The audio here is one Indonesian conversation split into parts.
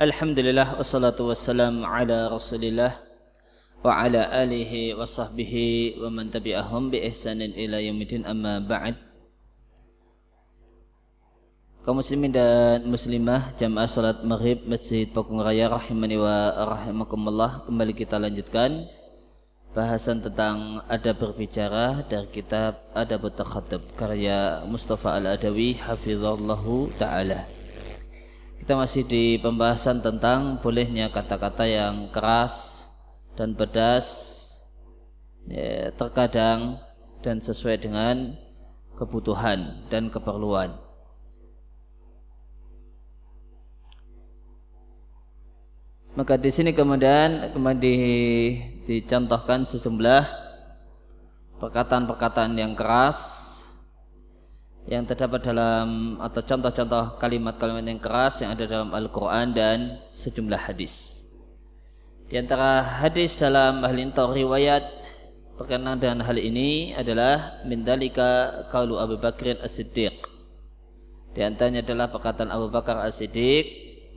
Alhamdulillah wassalatu wassalam ala Rasulillah wa ala alihi wa sahbihi wa man tabi'ahum bi ihsanin ila yaumil amma ba'd. Kaum muslimin dan muslimah jamaah salat maghrib Masjid Pakung Raya rahimani wa rahimakumullah kembali kita lanjutkan bahasan tentang ada berbicara dari kitab Adab Takhatab karya Mustafa Al-Adawi hafizallahu taala. Kita masih di pembahasan tentang bolehnya kata-kata yang keras dan pedas ya, terkadang dan sesuai dengan kebutuhan dan keperluan. Maka di sini kemudian kemudian di, dicontohkan sejumlah perkataan-perkataan yang keras yang terdapat dalam atau contoh-contoh kalimat-kalimat yang keras yang ada dalam Al-Quran dan sejumlah hadis. Di antara hadis dalam ahli riwayat berkenaan dengan hal ini adalah mindalika kaulu Abu Bakr as-Siddiq. Di antaranya adalah perkataan Abu Bakar as-Siddiq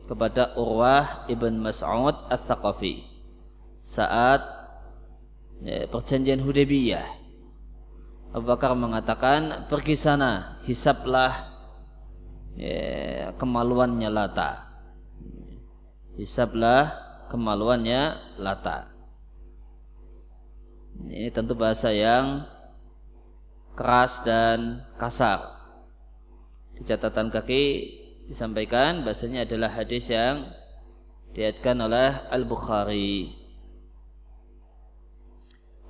kepada Urwah ibn Mas'ud as-Thaqafi saat ya, perjanjian Hudaybiyah Abu Bakar mengatakan pergi sana hisaplah ya, kemaluannya Lata. Hisaplah kemaluannya Lata. Ini tentu bahasa yang keras dan kasar. Di catatan kaki disampaikan bahasanya adalah hadis yang diatkan oleh Al-Bukhari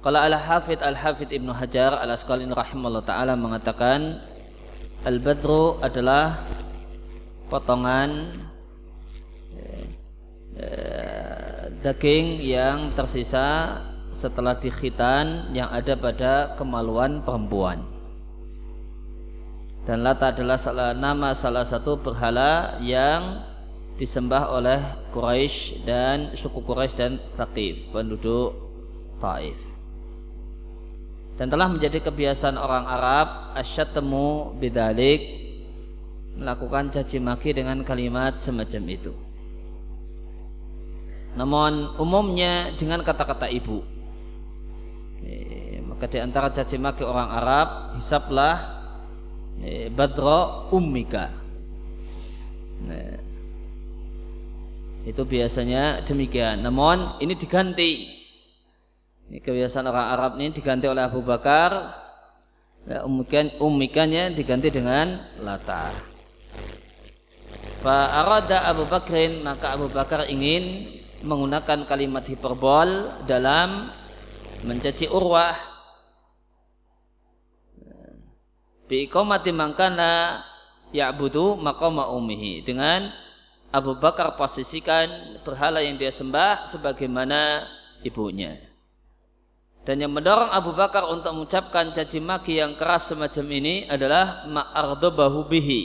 kalau Al-Hafidh Al-Hafidh Ibnu Hajar Al-Asqalin rahimahullah taala mengatakan Al-Badru adalah potongan eh, daging yang tersisa setelah dikhitan yang ada pada kemaluan perempuan. Dan Lata adalah salah, nama salah satu berhala yang disembah oleh Quraisy dan suku Quraisy dan Thaqif, penduduk Taif dan telah menjadi kebiasaan orang Arab asyatemu bidalik melakukan caci maki dengan kalimat semacam itu. Namun umumnya dengan kata-kata ibu. E, maka di antara caci maki orang Arab hisaplah e, badro ummika. E, itu biasanya demikian. Namun ini diganti ini kebiasaan orang Arab ini diganti oleh Abu Bakar. Ya, umikan, umikannya diganti dengan lata. Fa'arada Abu Bakrin maka Abu Bakar ingin menggunakan kalimat hiperbol dalam mencaci urwah biiqamati mangkana ya'budu maqama ummihi dengan Abu Bakar posisikan berhala yang dia sembah sebagaimana ibunya. Dan yang mendorong Abu Bakar untuk mengucapkan caci maki yang keras semacam ini adalah ma'ardobahu bihi.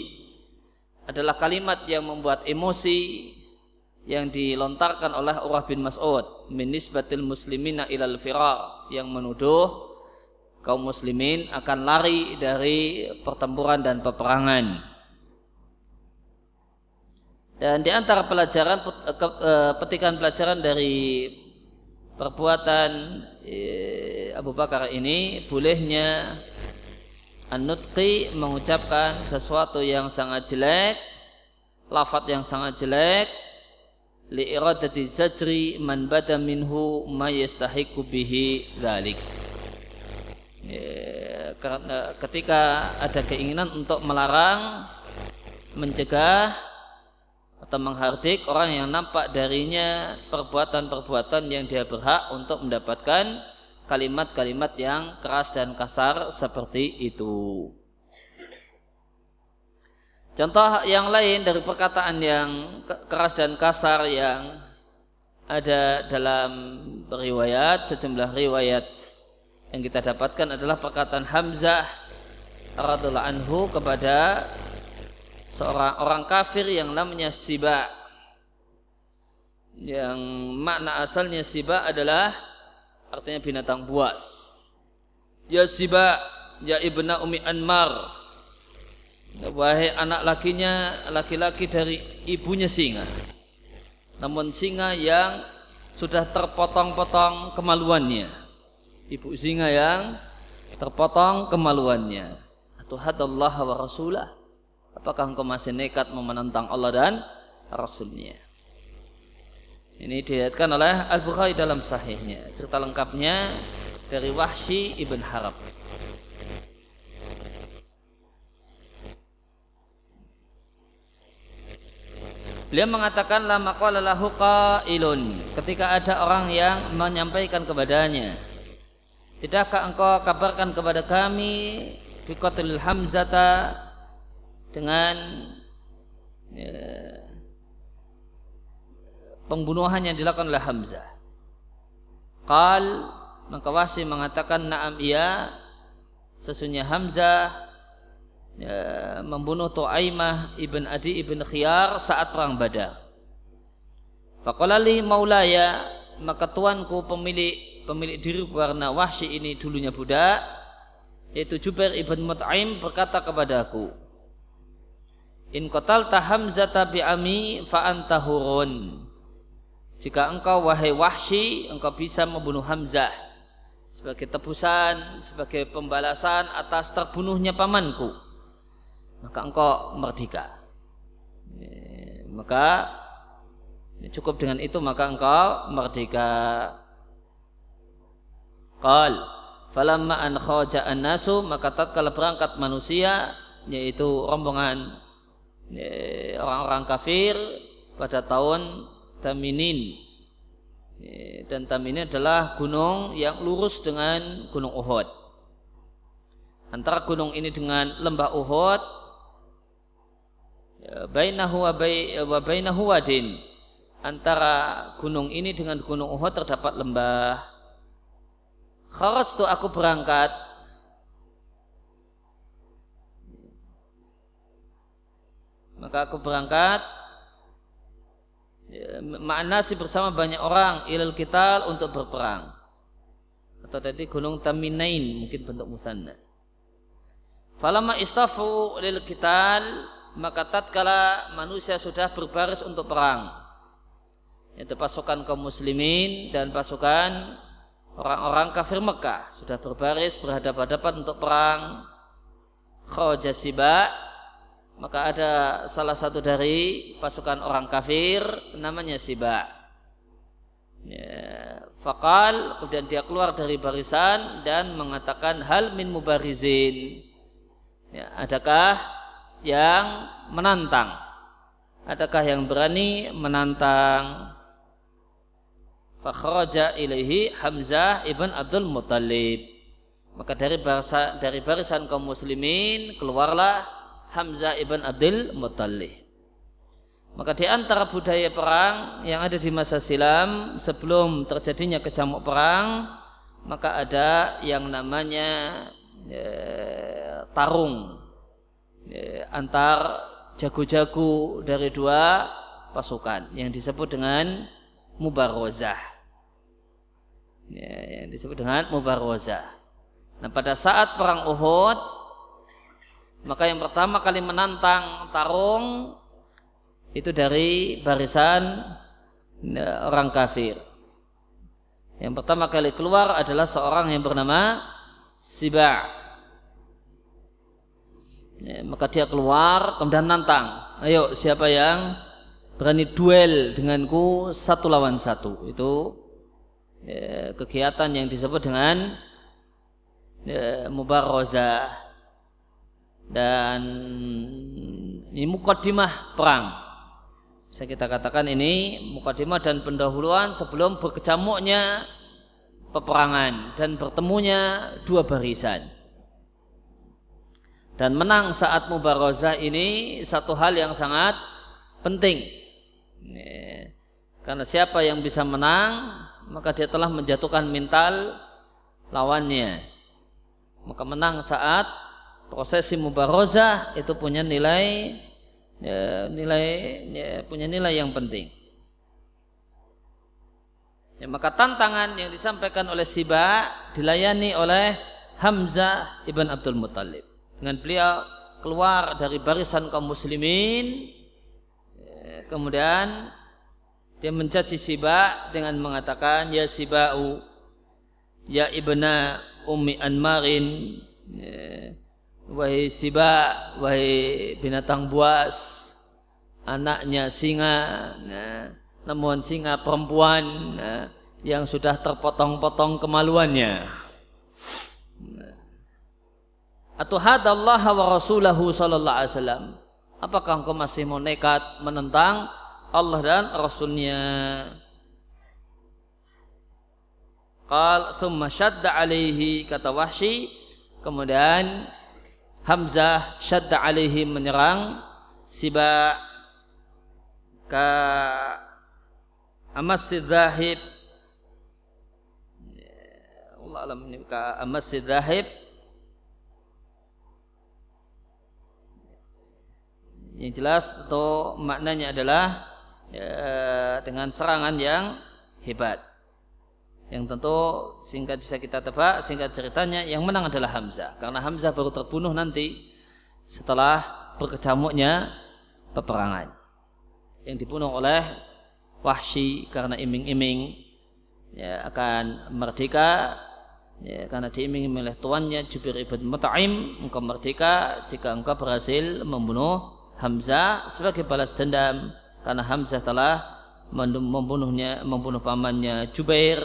Adalah kalimat yang membuat emosi yang dilontarkan oleh Urah bin Mas'ud min nisbatil muslimina ilal firar yang menuduh kaum muslimin akan lari dari pertempuran dan peperangan. Dan di antara pelajaran eh, petikan pelajaran dari perbuatan eh, Abu Bakar ini bolehnya An-Nutqi mengucapkan sesuatu yang sangat jelek lafat yang sangat jelek li iradati zajri man bada minhu ma yastahiqu bihi dzalik. Ya, karena ketika ada keinginan untuk melarang mencegah atau menghardik orang yang nampak darinya perbuatan-perbuatan yang dia berhak untuk mendapatkan kalimat-kalimat yang keras dan kasar seperti itu. Contoh yang lain dari perkataan yang keras dan kasar yang ada dalam riwayat, sejumlah riwayat yang kita dapatkan adalah perkataan Hamzah radhiallahu anhu kepada seorang orang kafir yang namanya Siba. Yang makna asalnya Siba adalah artinya binatang buas. Ya Siba ya ibna Umi Anmar. Wahai anak lakinya laki-laki dari ibunya singa. Namun singa yang sudah terpotong-potong kemaluannya. Ibu singa yang terpotong kemaluannya. Atau hadallah wa rasulah apakah engkau masih nekat menentang Allah dan Rasulnya? Ini dilihatkan oleh Al-Bukhari dalam sahihnya. Cerita lengkapnya dari Wahsy ibn Harab. Beliau mengatakan lama qailun. Ketika ada orang yang menyampaikan kepadanya Tidakkah engkau kabarkan kepada kami biqatil hamzata dengan ya, pembunuhan yang dilakukan oleh Hamzah. Qal maka mengatakan na'am iya sesungguhnya Hamzah ya, membunuh Tu'aimah ibn Adi ibn Khiyar saat perang Badar. Faqalali maulaya maka tuanku pemilik pemilik diri karena Wahsi ini dulunya budak yaitu Jubair ibn Mut'aim berkata kepadaku In qatalta Hamzata bi'ami fa anta hurun. Jika engkau wahai Wahsi engkau bisa membunuh Hamzah sebagai tebusan, sebagai pembalasan atas terbunuhnya pamanku maka engkau merdeka. Maka cukup dengan itu maka engkau merdeka. Qal falamma an khaja an-nasu maka tatkala berangkat manusia yaitu rombongan orang-orang kafir pada tahun Taminin. Dan Taminin adalah gunung yang lurus dengan gunung Uhud. Antara gunung ini dengan lembah Uhud Ya, bainahu wa antara gunung ini dengan gunung Uhud terdapat lembah. Kharajtu aku berangkat maka aku berangkat. Ya, makna sih bersama banyak orang ilal kita untuk berperang. Atau tadi gunung Taminain mungkin bentuk musanna. Falama istafu lil kital maka tatkala manusia sudah berbaris untuk perang. Yaitu pasukan kaum muslimin dan pasukan orang-orang kafir Mekah sudah berbaris berhadapan-hadapan untuk perang. Kharaja siba maka ada salah satu dari pasukan orang kafir namanya siba ya, fakal kemudian dia keluar dari barisan dan mengatakan hal min mubarizin ya, adakah yang menantang? Adakah yang berani menantang? Fakhraja ilaihi Hamzah ibn Abdul Muttalib. Maka dari barisan, dari barisan kaum muslimin keluarlah Hamzah ibn Abdul Muttalib. Maka di antara budaya perang yang ada di masa silam sebelum terjadinya kecamuk perang, maka ada yang namanya ya, tarung Ya, antar jago-jago dari dua pasukan yang disebut dengan mubarozah. Ya, yang disebut dengan mubarozah. Nah pada saat perang Uhud maka yang pertama kali menantang tarung itu dari barisan ya, orang kafir. Yang pertama kali keluar adalah seorang yang bernama Siba' ya, maka dia keluar kemudian nantang ayo siapa yang berani duel denganku satu lawan satu? Itu ya, kegiatan yang disebut dengan ya, mubarozah dan ini mukaddimah perang. Bisa kita katakan ini mukaddimah dan pendahuluan sebelum berkecamuknya peperangan dan bertemunya dua barisan. Dan menang saat mubarozah ini satu hal yang sangat penting. Karena siapa yang bisa menang maka dia telah menjatuhkan mental lawannya. Maka menang saat prosesi mubarozah itu punya nilai ya, nilai ya, punya nilai yang penting. Ya, maka tantangan yang disampaikan oleh Siba dilayani oleh Hamzah ibn Abdul Muttalib. Dengan beliau keluar dari barisan kaum muslimin ya, kemudian dia mencaci Siba dengan mengatakan ya Sibau ya ibna ummi Anmarin ya, wahai Siba wahai binatang buas anaknya singa ya, namun singa perempuan ya, yang sudah terpotong-potong kemaluannya. Atau hadallah wa rasulahu sallallahu alaihi wasallam. Apakah engkau masih mau nekat menentang Allah dan Rasulnya. Qal thumma alaihi kata Wahsy. Kemudian Hamzah syadda alaihi menyerang Siba ka Amas Zahib Allah alam ini ka Amas Zahib yang jelas atau maknanya adalah ya, dengan serangan yang hebat. Yang tentu singkat bisa kita tebak, singkat ceritanya yang menang adalah Hamzah. Karena Hamzah baru terbunuh nanti setelah berkecamuknya peperangan. Yang dibunuh oleh Wahsy karena iming-iming ya, akan merdeka ya, karena diiming oleh tuannya Jubir ibn Mut'im engkau merdeka jika engkau berhasil membunuh Hamzah sebagai balas dendam karena Hamzah telah membunuhnya membunuh pamannya Jubair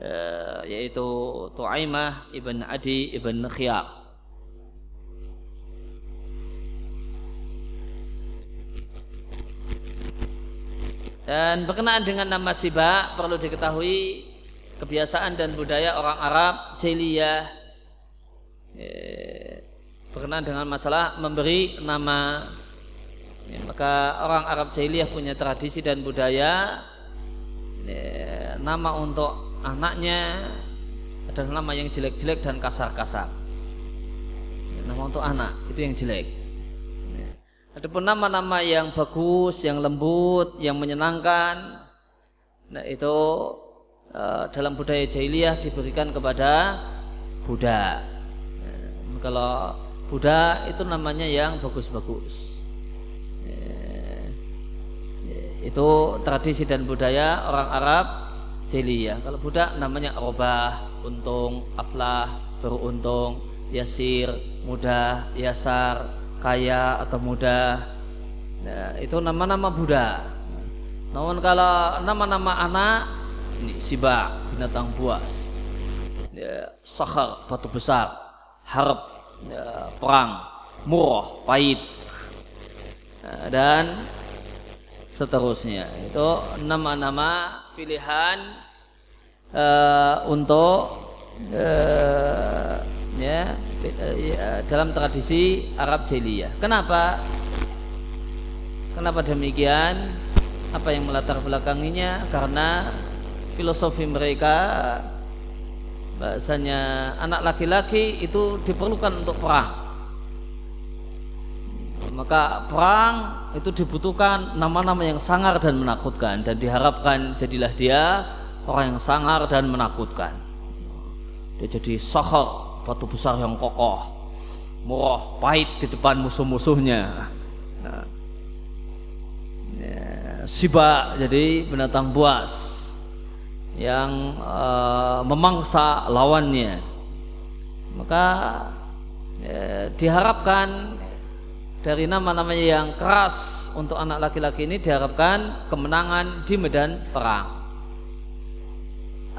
eh, yaitu Tu'aimah ibn Adi ibn Khiyar. Dan berkenaan dengan nama Siba perlu diketahui kebiasaan dan budaya orang Arab jahiliyah eh, berkenaan dengan masalah memberi nama. Ya, maka orang Arab jahiliyah punya tradisi dan budaya ya, nama untuk anaknya adalah nama yang jelek-jelek dan kasar-kasar. Ya, nama untuk anak itu yang jelek. Ya. Adapun nama-nama yang bagus, yang lembut, yang menyenangkan, nah itu uh, dalam budaya jahiliyah diberikan kepada budak. Ya, kalau budak itu namanya yang bagus-bagus itu tradisi dan budaya orang Arab jahiliyah. Kalau budak namanya robah, untung, aflah, beruntung, yasir, mudah, yasar, kaya atau mudah. Nah, itu nama-nama budak. Namun kalau nama-nama anak ini siba binatang buas, ya, sahar batu besar, harap ya, perang, murah, pahit, nah, dan seterusnya itu nama-nama pilihan uh, untuk uh, ya, dalam tradisi Arab jahiliyah. Kenapa? Kenapa demikian? Apa yang melatar belakanginya? Karena filosofi mereka bahasanya anak laki-laki itu diperlukan untuk perang maka perang itu dibutuhkan nama-nama yang sangar dan menakutkan dan diharapkan jadilah dia orang yang sangar dan menakutkan. Dia jadi sahar batu besar yang kokoh murah pahit di depan musuh-musuhnya. Ya, siba jadi binatang buas yang uh, memangsa lawannya. Maka ya, diharapkan dari nama-namanya yang keras untuk anak laki-laki ini diharapkan kemenangan di medan perang.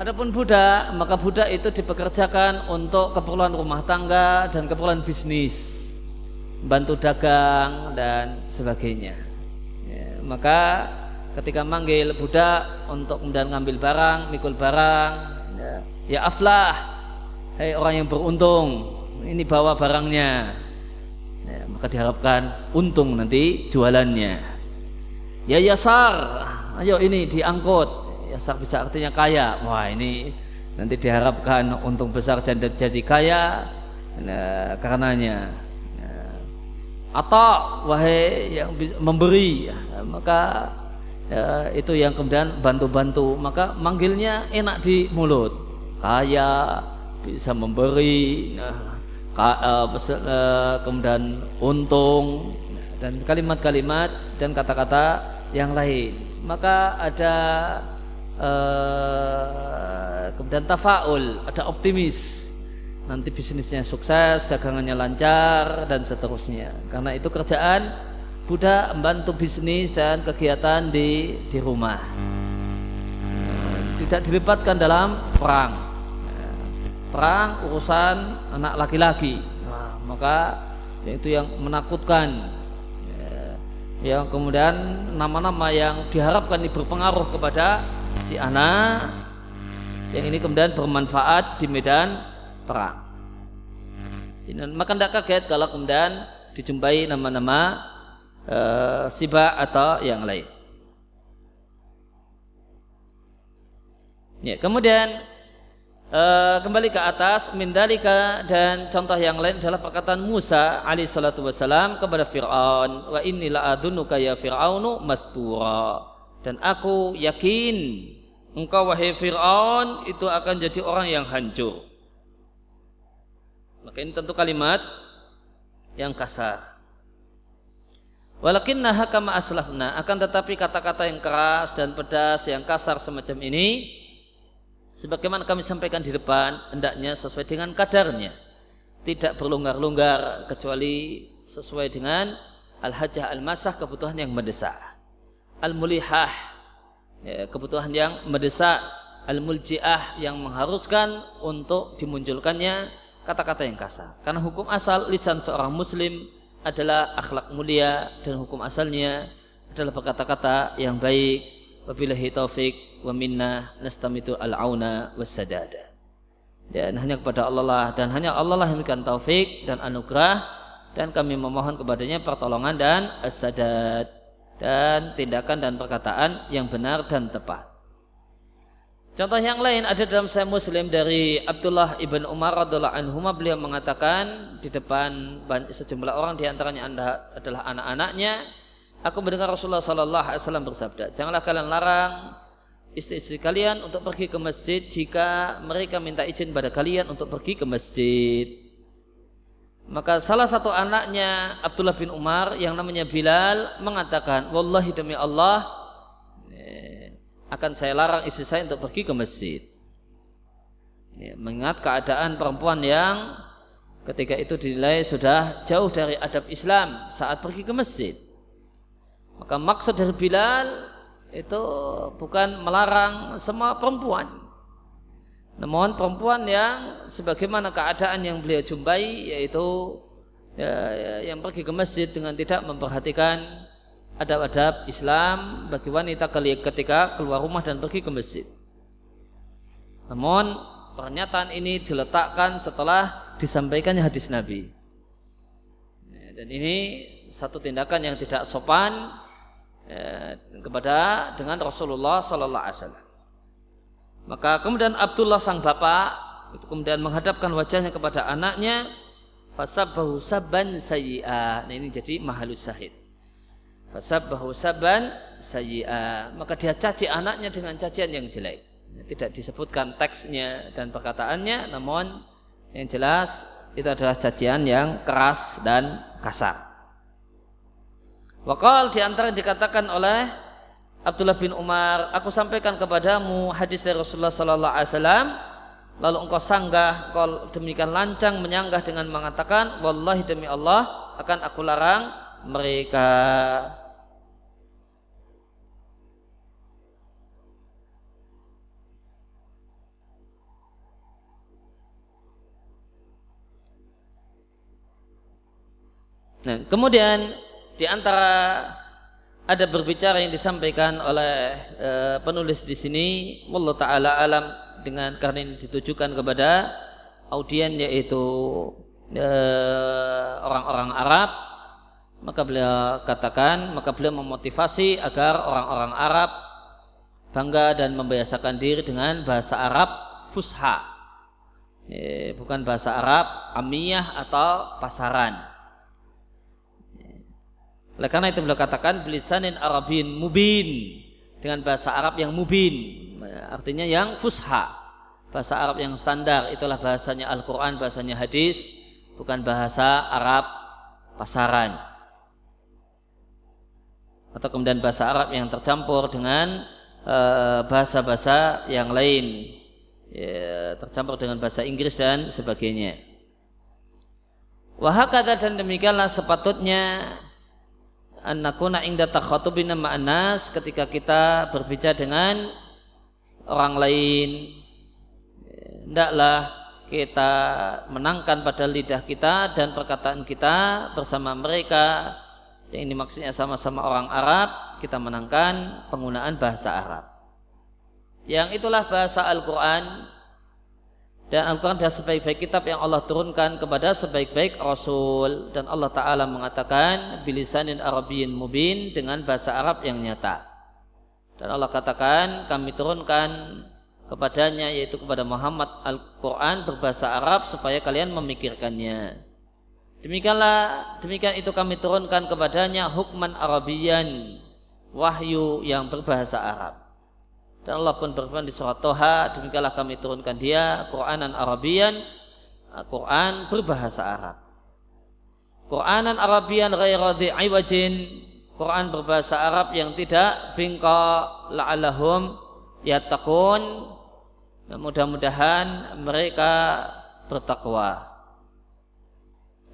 Adapun budak, maka budak itu dipekerjakan untuk keperluan rumah tangga dan keperluan bisnis, bantu dagang dan sebagainya. Ya, maka ketika manggil budak untuk kemudian ngambil barang, mikul barang, ya, ya aflah, hei orang yang beruntung, ini bawa barangnya, ya, maka diharapkan untung nanti jualannya. Ya yasar ayo ini diangkut. Yasar bisa artinya kaya. Wah ini nanti diharapkan untung besar jadi, jadi kaya. Nah, karenanya nah, atau wahai yang memberi ya, maka ya, itu yang kemudian bantu-bantu. Maka manggilnya enak di mulut. Kaya bisa memberi nah, kemudian untung dan kalimat-kalimat dan kata-kata yang lain. Maka ada uh, kemudian tafaul ada optimis. Nanti bisnisnya sukses dagangannya lancar dan seterusnya. Karena itu kerjaan budak membantu bisnis dan kegiatan di di rumah. Tidak dilibatkan dalam perang perang urusan anak laki-laki nah, maka itu yang menakutkan yang kemudian nama-nama yang diharapkan ini berpengaruh kepada si anak yang ini kemudian bermanfaat di medan perang. Maka tidak kaget kalau kemudian dijumpai nama-nama e, siba atau yang lain. Ya, kemudian Uh, kembali ke atas mindalika dan contoh yang lain adalah perkataan Musa alaihi salatu wasalam kepada Fir'aun wa inilah adunuka ya Fir'aunu mastura. Dan aku yakin engkau wahai Fir'aun itu akan jadi orang yang hancur. Maka ini tentu kalimat yang kasar. Walakinna hakama aslafna. Akan tetapi kata-kata yang keras dan pedas yang kasar semacam ini sebagaimana kami sampaikan di depan hendaknya sesuai dengan kadarnya. Tidak berlonggar-longgar kecuali sesuai dengan al-hajah al-masah kebutuhan yang mendesak. Al-mulihah ya, kebutuhan yang mendesak. Al-muljiah yang mengharuskan untuk dimunculkannya kata-kata yang kasar. Karena hukum asal lisan seorang muslim adalah akhlak mulia dan hukum asalnya adalah berkata-kata yang baik wabillahi taufik wa minna nastamitu al-auna wassadada. Dan hanya kepada Allah lah dan hanya Allah lah yang memberikan taufik dan anugerah dan kami memohon kepadanya pertolongan dan as-sadad dan tindakan dan perkataan yang benar dan tepat. Contoh yang lain ada dalam saya Muslim dari Abdullah ibn Umar radhiallahu anhu beliau mengatakan di depan sejumlah orang di antaranya adalah anak-anaknya aku mendengar Rasulullah sallallahu alaihi wasallam bersabda janganlah kalian larang istri-istri kalian untuk pergi ke masjid jika mereka minta izin pada kalian untuk pergi ke masjid. Maka salah satu anaknya Abdullah bin Umar yang namanya Bilal mengatakan, "Wallahi demi Allah, eh, akan saya larang istri saya untuk pergi ke masjid." Ya, mengingat keadaan perempuan yang ketika itu dinilai sudah jauh dari adab Islam saat pergi ke masjid. Maka maksud dari Bilal itu bukan melarang semua perempuan. Namun perempuan yang sebagaimana keadaan yang beliau jumpai yaitu ya, ya, yang pergi ke masjid dengan tidak memperhatikan adab-adab Islam bagi wanita ketika keluar rumah dan pergi ke masjid. Namun pernyataan ini diletakkan setelah disampaikannya hadis Nabi. Dan ini satu tindakan yang tidak sopan ya, kepada dengan Rasulullah Sallallahu Alaihi Wasallam. Maka kemudian Abdullah sang bapak itu kemudian menghadapkan wajahnya kepada anaknya fasabbahu sabban sayyi'a. Nah ini jadi mahalus sahid. Fasabbahu sabban sayyi'a. Maka dia caci anaknya dengan cacian yang jelek. Tidak disebutkan teksnya dan perkataannya namun yang jelas itu adalah cacian yang keras dan kasar. Wakal di antara dikatakan oleh Abdullah bin Umar, aku sampaikan kepadamu hadis dari Rasulullah Sallallahu Alaihi Wasallam. Lalu engkau sanggah, engkau demikian lancang menyanggah dengan mengatakan, Wallahi demi Allah akan aku larang mereka. Nah, kemudian di antara ada berbicara yang disampaikan oleh e, penulis di sini, wallahu taala alam dengan karena ini ditujukan kepada audien yaitu eh, orang-orang Arab, maka beliau katakan, maka beliau memotivasi agar orang-orang Arab bangga dan membiasakan diri dengan bahasa Arab fusha. E, bukan bahasa Arab amiyah atau pasaran oleh karena itu beliau katakan bilisanin Arabin mubin dengan bahasa Arab yang mubin, artinya yang fusha. Bahasa Arab yang standar itulah bahasanya Al-Qur'an, bahasanya hadis, bukan bahasa Arab pasaran. atau kemudian bahasa Arab yang tercampur dengan eh, bahasa-bahasa uh, yang lain ya, tercampur dengan bahasa Inggris dan sebagainya. Wahakata dan demikianlah sepatutnya anakuna ingda takhatubina ma'anas ketika kita berbicara dengan orang lain. Hendaklah kita menangkan pada lidah kita dan perkataan kita bersama mereka. Yang ini maksudnya sama-sama orang Arab kita menangkan penggunaan bahasa Arab. Yang itulah bahasa Al-Quran dan Al-Quran adalah sebaik-baik kitab yang Allah turunkan kepada sebaik-baik Rasul. Dan Allah Ta'ala mengatakan bilisanin Arabiyin mubin dengan bahasa Arab yang nyata. Dan Allah katakan kami turunkan kepadanya yaitu kepada Muhammad Al-Quran berbahasa Arab supaya kalian memikirkannya. Demikianlah demikian itu kami turunkan kepadanya hukman Arabian wahyu yang berbahasa Arab. Dan Allah pun berfirman di surat Toha, demikianlah kami turunkan dia Quranan Arabian, Quran berbahasa Arab. Quranan Arabian ghairu iwajin, Quran berbahasa Arab yang tidak bingka la'alahum yattaqun. Mudah-mudahan mereka bertakwa.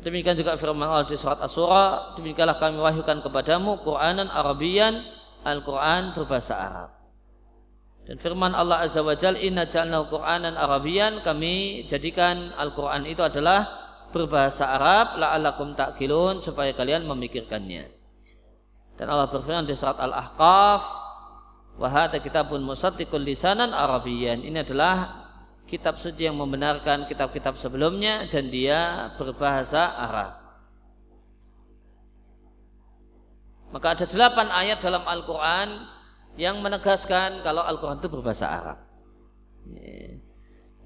Demikian juga firman Allah di surat Asy-Syura, demikianlah kami wahyukan kepadamu Qur'anan Arabian, Al-Qur'an berbahasa Arab. Dan firman Allah Azza wa Jalla, "Inna ja'alnahu Qur'anan Arabian", kami jadikan Al-Qur'an itu adalah berbahasa Arab la'allakum ta'qilun supaya kalian memikirkannya. Dan Allah berfirman di surat Al-Ahqaf, "Wa hadza kitabun musaddiqul lisanan Arabian". Ini adalah kitab suci yang membenarkan kitab-kitab sebelumnya dan dia berbahasa Arab. Maka ada delapan ayat dalam Al-Quran yang menegaskan kalau Al-Quran itu berbahasa Arab.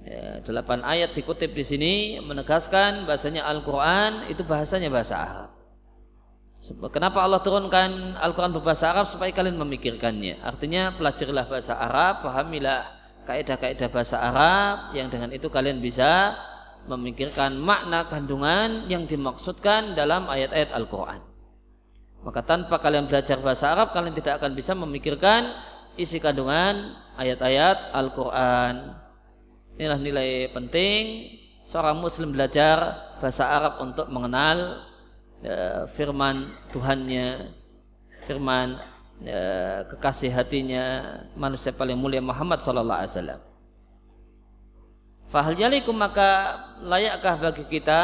Ya, delapan ayat dikutip di sini menegaskan bahasanya Al-Quran itu bahasanya bahasa Arab. Kenapa Allah turunkan Al-Quran berbahasa Arab supaya kalian memikirkannya? Artinya pelajarilah bahasa Arab, pahamilah kaidah-kaidah bahasa Arab yang dengan itu kalian bisa memikirkan makna kandungan yang dimaksudkan dalam ayat-ayat Al-Quran. Maka tanpa kalian belajar bahasa Arab, kalian tidak akan bisa memikirkan isi kandungan ayat-ayat Al-Quran. Inilah nilai penting seorang muslim belajar bahasa Arab untuk mengenal ya, firman Tuhannya, firman ya, kekasih hatinya manusia paling mulia Muhammad sallallahu alaihi wasallam. Fahal yalikum maka layakkah bagi kita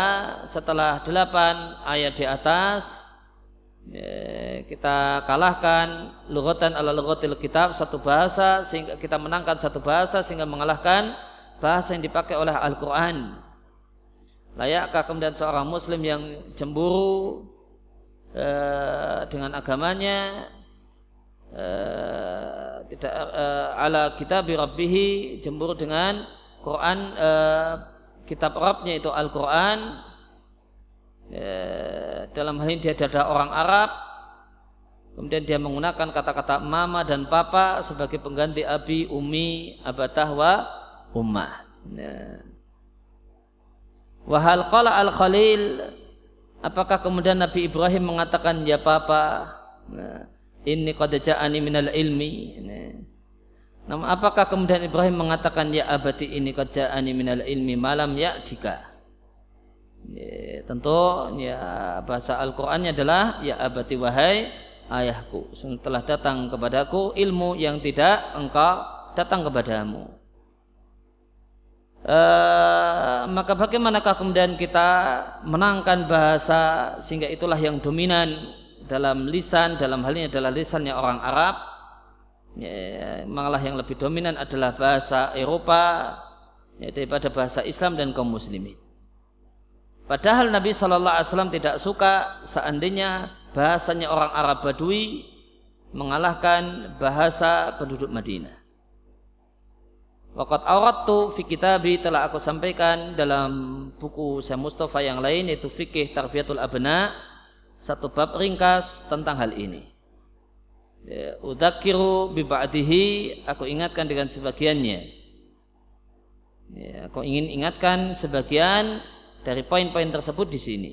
setelah delapan ayat di atas kita kalahkan lugatan ala lugatil kitab satu bahasa sehingga kita menangkan satu bahasa sehingga mengalahkan bahasa yang dipakai oleh Al-Quran. Layakkah kemudian seorang muslim yang cemburu eh, dengan agamanya uh, tidak uh, ala kitab rabbihi jembur dengan Quran uh, kitab Rabbnya itu Al-Quran uh, dalam hal ini dia adalah orang Arab. Kemudian dia menggunakan kata-kata mama dan papa sebagai pengganti abi, umi, abatah wa ummah ya. wahal qala al-khalil apakah kemudian Nabi Ibrahim mengatakan ya papa nah, ini qad ja'ani minal ilmi? Namun apakah kemudian Ibrahim mengatakan ya abati ini qad ja'ani minal ilmi malam ya jika ya, tentu ya bahasa Al-Qur'annya adalah ya abati wahai ayahku telah datang kepadaku ilmu yang tidak engkau datang kepadamu. Uh, maka bagaimanakah kemudian kita menangkan bahasa sehingga itulah yang dominan dalam lisan dalam hal ini adalah lisannya orang Arab? Ya, malah yang lebih dominan adalah bahasa Eropa ya, daripada bahasa Islam dan kaum muslimin padahal Nabi Shallallahu Alaihi Wasallam tidak suka seandainya bahasanya orang Arab Badui mengalahkan bahasa penduduk Madinah Waqat tu fi kitabi telah aku sampaikan dalam buku saya Mustafa yang lain yaitu fikih tarbiyatul abna satu bab ringkas tentang hal ini. Ya, Udakiru biba'dihi aku ingatkan dengan sebagiannya. Ya, aku ingin ingatkan sebagian dari poin-poin tersebut di sini.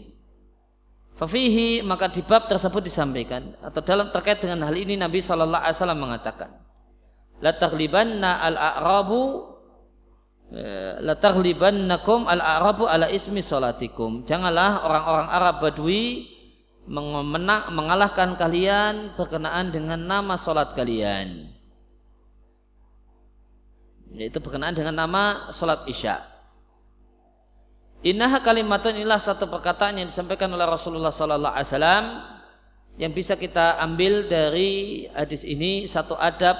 Fafihi maka di bab tersebut disampaikan atau dalam terkait dengan hal ini Nabi Shallallahu Alaihi Wasallam mengatakan, la taghlibanna al a'rabu eh, la taghlibannakum al a'rabu ala ismi salatikum. Janganlah orang-orang Arab Badui mengalahkan kalian berkenaan dengan nama salat kalian. Yaitu berkenaan dengan nama salat Isya. Innaha kalimatun inilah satu perkataan yang disampaikan oleh Rasulullah Sallallahu Alaihi Wasallam yang bisa kita ambil dari hadis ini satu adab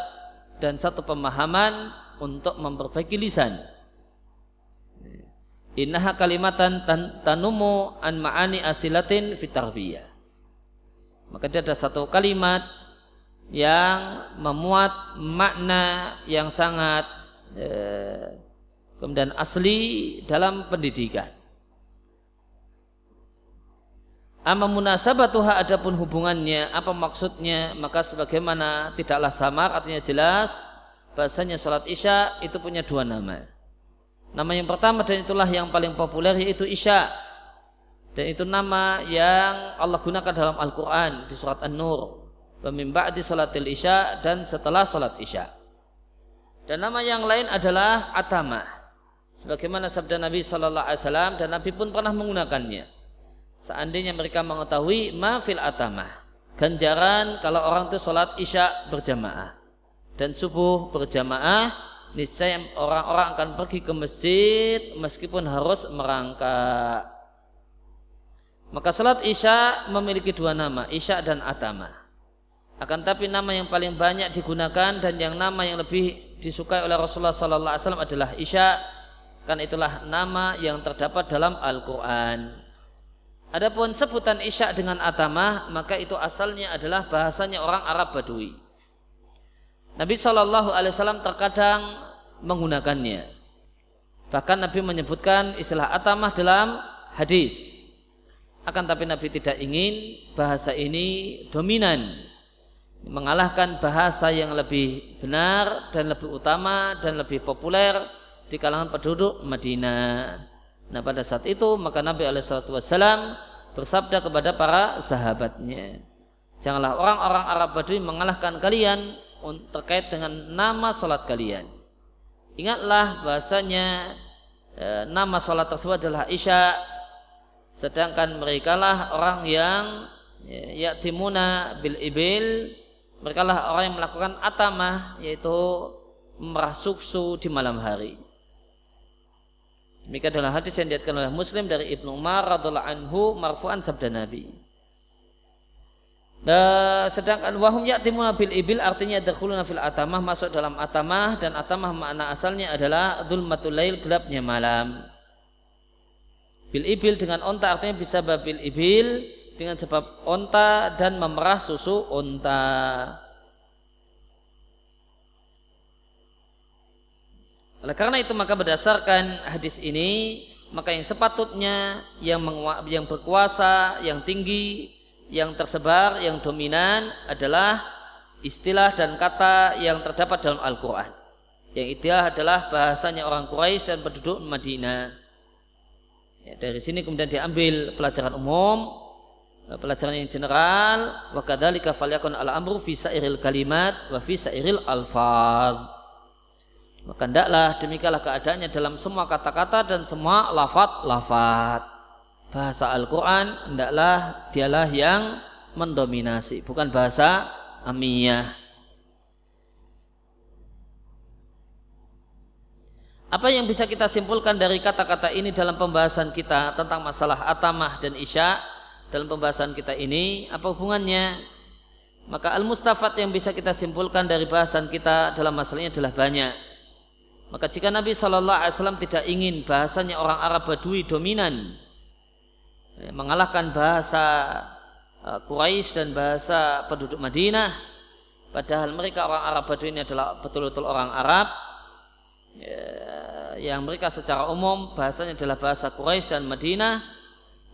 dan satu pemahaman untuk memperbaiki lisan. Innaha kalimatan tan tanumu an ma'ani asilatin fitarbiyah. Maka dia ada satu kalimat yang memuat makna yang sangat eh, kemudian asli dalam pendidikan. Amma munasabatuha adapun hubungannya, apa maksudnya, maka sebagaimana tidaklah samar, artinya jelas, bahasanya salat isya itu punya dua nama. Nama yang pertama dan itulah yang paling populer yaitu isya. Dan itu nama yang Allah gunakan dalam Al-Quran di surat An-Nur. Pemimba di salatil isya dan setelah salat isya. Dan nama yang lain adalah atamah sebagaimana sabda Nabi Shallallahu Alaihi Wasallam dan Nabi pun pernah menggunakannya. Seandainya mereka mengetahui mafil atamah, ganjaran kalau orang itu sholat isya berjamaah dan subuh berjamaah, niscaya orang-orang akan pergi ke masjid meskipun harus merangkak. Maka sholat isya memiliki dua nama, isya dan atamah. Akan tapi nama yang paling banyak digunakan dan yang nama yang lebih disukai oleh Rasulullah Sallallahu Alaihi Wasallam adalah isya kan itulah nama yang terdapat dalam Al-Quran. Adapun sebutan isya dengan atamah, maka itu asalnya adalah bahasanya orang Arab Badui. Nabi Shallallahu Alaihi Wasallam terkadang menggunakannya. Bahkan Nabi menyebutkan istilah atamah dalam hadis. Akan tapi Nabi tidak ingin bahasa ini dominan mengalahkan bahasa yang lebih benar dan lebih utama dan lebih populer di kalangan penduduk Madinah. Nah pada saat itu maka Nabi Alaihissalam bersabda kepada para sahabatnya, janganlah orang-orang Arab Badui mengalahkan kalian terkait dengan nama salat kalian. Ingatlah bahasanya e, nama salat tersebut adalah Isya, sedangkan mereka lah orang yang e, yaktimuna bil ibil, mereka lah orang yang melakukan atamah yaitu merah suksu di malam hari. Demikian adalah hadis yang diatkan oleh Muslim dari Ibnu Umar radhiallahu anhu marfu'an sabda Nabi. Dan sedangkan wahum ya'timuna bil ibil artinya dakhuluna fil atamah masuk dalam atamah dan atamah makna asalnya adalah dzulmatul lail gelapnya malam. Bil ibil dengan onta artinya bisa babil ibil dengan sebab onta dan memerah susu onta. Oleh karena itu maka berdasarkan hadis ini maka yang sepatutnya yang yang berkuasa, yang tinggi, yang tersebar, yang dominan adalah istilah dan kata yang terdapat dalam Al-Quran. Yang ideal adalah bahasanya orang Quraisy dan penduduk Madinah. Ya, dari sini kemudian diambil pelajaran umum, pelajaran yang general, wa kadzalika falyakun al-amru fi sairil kalimat wa fi sairil alfaz. Maka hendaklah demikianlah keadaannya dalam semua kata-kata dan semua lafat-lafat. Bahasa Al-Quran hendaklah dialah yang mendominasi, bukan bahasa amiyah. Apa yang bisa kita simpulkan dari kata-kata ini dalam pembahasan kita tentang masalah atamah dan isya dalam pembahasan kita ini apa hubungannya? Maka al-mustafat yang bisa kita simpulkan dari bahasan kita dalam masalah ini adalah banyak. Maka jika Nabi Shallallahu Alaihi Wasallam tidak ingin bahasanya orang Arab Badui dominan, ya, mengalahkan bahasa uh, Quraisy dan bahasa penduduk Madinah, padahal mereka orang Arab Badui ini adalah betul-betul orang Arab, ya, yang mereka secara umum bahasanya adalah bahasa Quraisy dan Madinah,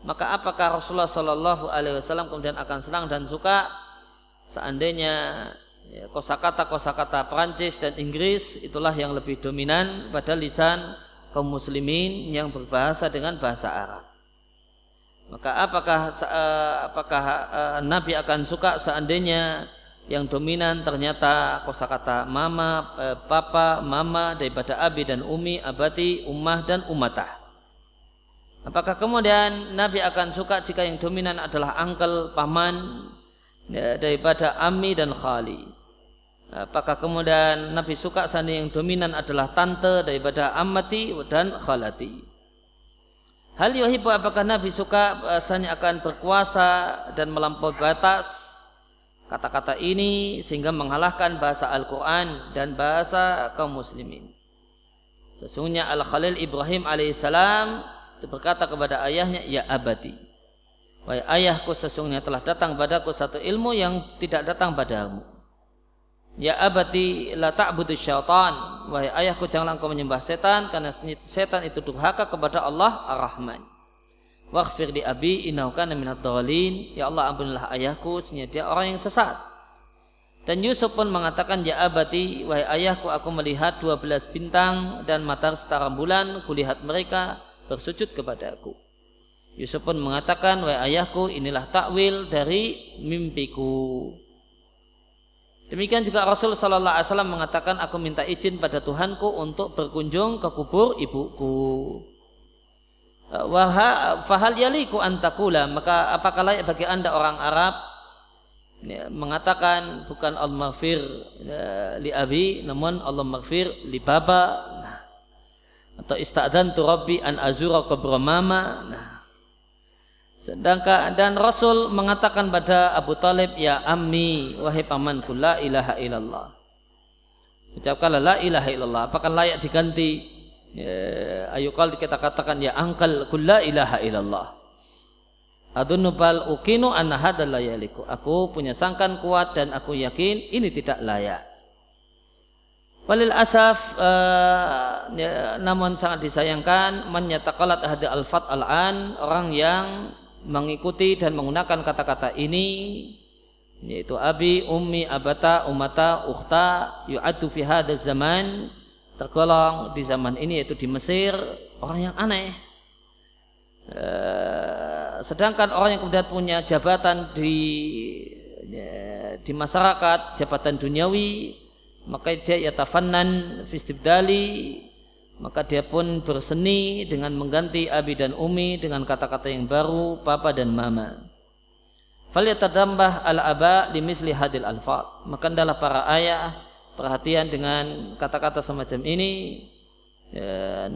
maka apakah Rasulullah Shallallahu Alaihi Wasallam kemudian akan senang dan suka? Seandainya ya, kosakata kosakata Perancis dan Inggris itulah yang lebih dominan pada lisan kaum muslimin yang berbahasa dengan bahasa Arab. Maka apakah uh, apakah uh, Nabi akan suka seandainya yang dominan ternyata kosakata mama, uh, papa, mama daripada abi dan umi, abati, ummah dan umatah. Apakah kemudian Nabi akan suka jika yang dominan adalah angkel, paman ya, daripada ami dan khali? Apakah kemudian Nabi suka seandainya yang dominan adalah tante daripada amati dan khalati? Hal yuhibu apakah Nabi suka bahasanya akan berkuasa dan melampaui batas kata-kata ini sehingga mengalahkan bahasa Al-Quran dan bahasa kaum muslimin. Sesungguhnya Al-Khalil Ibrahim alaihissalam berkata kepada ayahnya, Ya abadi. Wahai ayahku sesungguhnya telah datang padaku satu ilmu yang tidak datang padamu. Ya abadi la ta'budu syaitan. Wahai ayahku janganlah engkau menyembah setan karena setan itu durhaka kepada Allah Ar-Rahman. Waghfir li abi innahu kana minad dhalin. Ya Allah ampunilah ayahku sesungguhnya dia orang yang sesat. Dan Yusuf pun mengatakan ya abadi wahai ayahku aku melihat 12 bintang dan matahari setara bulan kulihat mereka bersujud kepada aku. Yusuf pun mengatakan wahai ayahku inilah takwil dari mimpiku. Demikian juga Rasul Sallallahu Alaihi Wasallam mengatakan aku minta izin pada Tuhanku untuk berkunjung ke kubur ibuku. Wahal fahal yaliku antakula maka apakah layak bagi anda orang Arab? Ya, mengatakan bukan Allah maghfir ya, li abi namun Allah maghfir li baba. Nah, atau istadan tu rabbi an azura kubra mama. Nah, Sedangkan dan Rasul mengatakan pada Abu Talib, ya ammi, wahai pamanku, la ilaha illallah. Ucapkanlah la ilaha illallah. Apakah layak diganti? Ya, ayo kita katakan ya angkal la ilaha illallah. Adunubal ukinu anna. Aku punya sangkan kuat dan aku yakin ini tidak layak. Walil asaf uh, ya, namun sangat disayangkan menyatakan hadi al-fat al-an orang yang mengikuti dan menggunakan kata-kata ini yaitu abi, ummi, abata, umata, ukhta yu'addu fi hadha zaman tergolong di zaman ini yaitu di Mesir orang yang aneh. E, sedangkan orang yang kemudian punya jabatan di ya, di masyarakat jabatan duniawi maka dia yatafannan fistibdali maka dia pun berseni dengan mengganti abi dan umi dengan kata-kata yang baru papa dan mama. Falyatadambah al-aba limisli hadil alfat maka adalah para ayah perhatian dengan kata-kata semacam ini. Ya,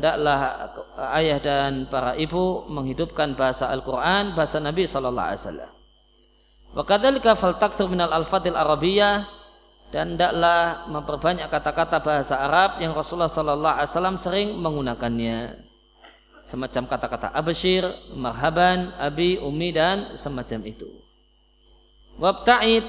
ayah dan para ibu menghidupkan bahasa Al-Quran bahasa Nabi Sallallahu Alaihi Wasallam. Wa kadzalika faltaktsur minal alfatil arabiyyah dan hendaklah memperbanyak kata-kata bahasa Arab yang Rasulullah Sallallahu Alaihi Wasallam sering menggunakannya semacam kata-kata abashir, marhaban, abi, umi dan semacam itu. Wabta'id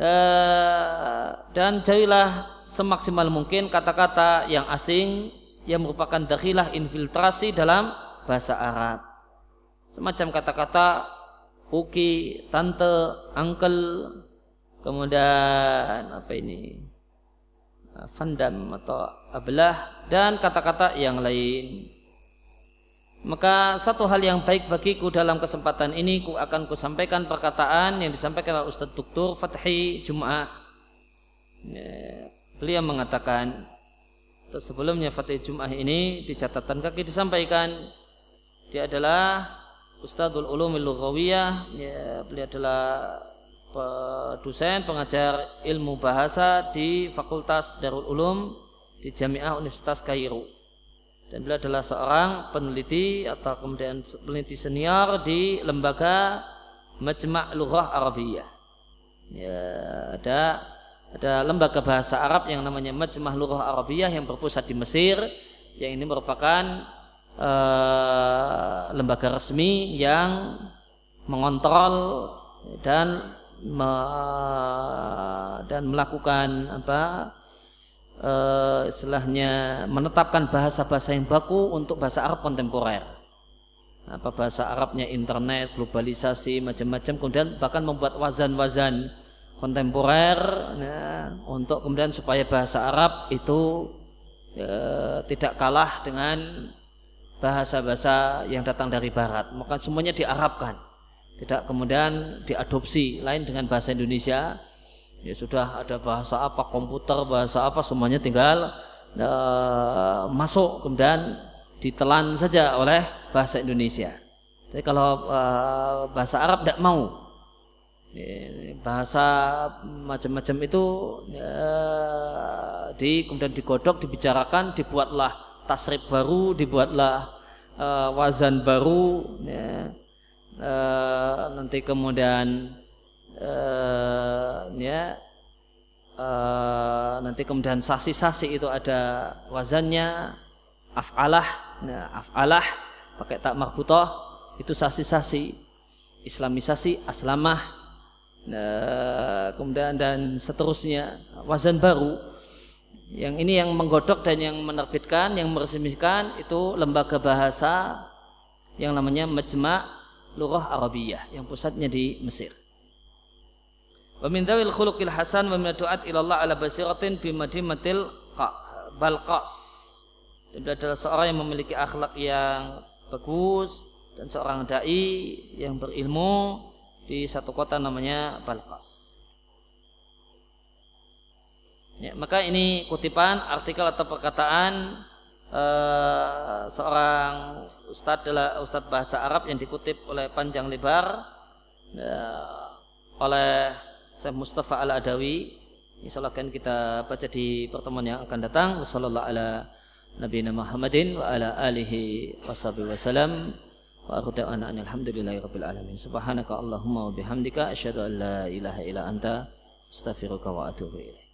eh, dan jadilah semaksimal mungkin kata-kata yang asing yang merupakan dakhilah infiltrasi dalam bahasa Arab. Semacam kata-kata uki, tante, uncle, kemudian apa ini? Fandam atau ablah dan kata-kata yang lain. Maka satu hal yang baik bagiku dalam kesempatan ini ku akan ku sampaikan perkataan yang disampaikan oleh Ustaz Dr. Fathi Jumat ya, beliau mengatakan sebelumnya Fatih Jum'ah ini di catatan kaki disampaikan. Dia adalah Ustadzul Ulumil Lughawiyah. Ya, beliau adalah dosen pengajar ilmu bahasa di Fakultas Darul Ulum di Jamiah Universitas Kairo. Dan beliau adalah seorang peneliti atau kemudian peneliti senior di lembaga Majma' Lughah Arabiyah. Ya, ada ada lembaga bahasa Arab yang namanya Majmah Lughah Arabiyah yang berpusat di Mesir yang ini merupakan uh, lembaga resmi yang mengontrol dan me, dan melakukan apa e, istilahnya menetapkan bahasa-bahasa yang baku untuk bahasa Arab kontemporer. Apa bahasa Arabnya internet globalisasi macam-macam kemudian bahkan membuat wazan-wazan kontemporer ya, untuk kemudian supaya bahasa Arab itu ya, tidak kalah dengan bahasa-bahasa yang datang dari barat. Maka semuanya diarabkan tidak kemudian diadopsi lain dengan bahasa Indonesia. Ya sudah ada bahasa apa komputer bahasa apa semuanya tinggal uh, masuk kemudian ditelan saja oleh bahasa Indonesia. Jadi kalau uh, bahasa Arab tidak mau. Ya, bahasa macam-macam itu ya, di kemudian digodok dibicarakan dibuatlah tasrif baru dibuatlah uh, wazan baru ya, uh, nanti kemudian uh, ya uh, nanti kemudian sasi-sasi itu ada wazannya af'alah nah, af'alah pakai tak marbutoh itu sasi-sasi islamisasi aslamah nah, kemudian dan seterusnya wazan baru. Yang ini yang menggodok dan yang menerbitkan, yang meresmikan itu lembaga bahasa yang namanya Majma' Lughah Arabiyah yang pusatnya di Mesir. Wa min dzawil khuluqil hasan wa min du'at ila Allah ala basiratin bi madimatil Balqas. Dan adalah seorang yang memiliki akhlak yang bagus dan seorang dai yang berilmu di satu kota namanya Balqas. Ya, maka ini kutipan artikel atau perkataan uh, seorang ustadz adalah ustadz bahasa Arab yang dikutip oleh panjang lebar uh, oleh Syekh Mustafa Al Adawi. Insyaallah akan kita baca di pertemuan yang akan datang. Wassallallahu ala Nabi Muhammadin wa ala alihi wasallam. Wa akhiru da'wana alhamdulillahi rabbil alamin. Subhanaka Allahumma wa bihamdika asyhadu an la ilaha illa anta astaghfiruka wa atubu ilaik.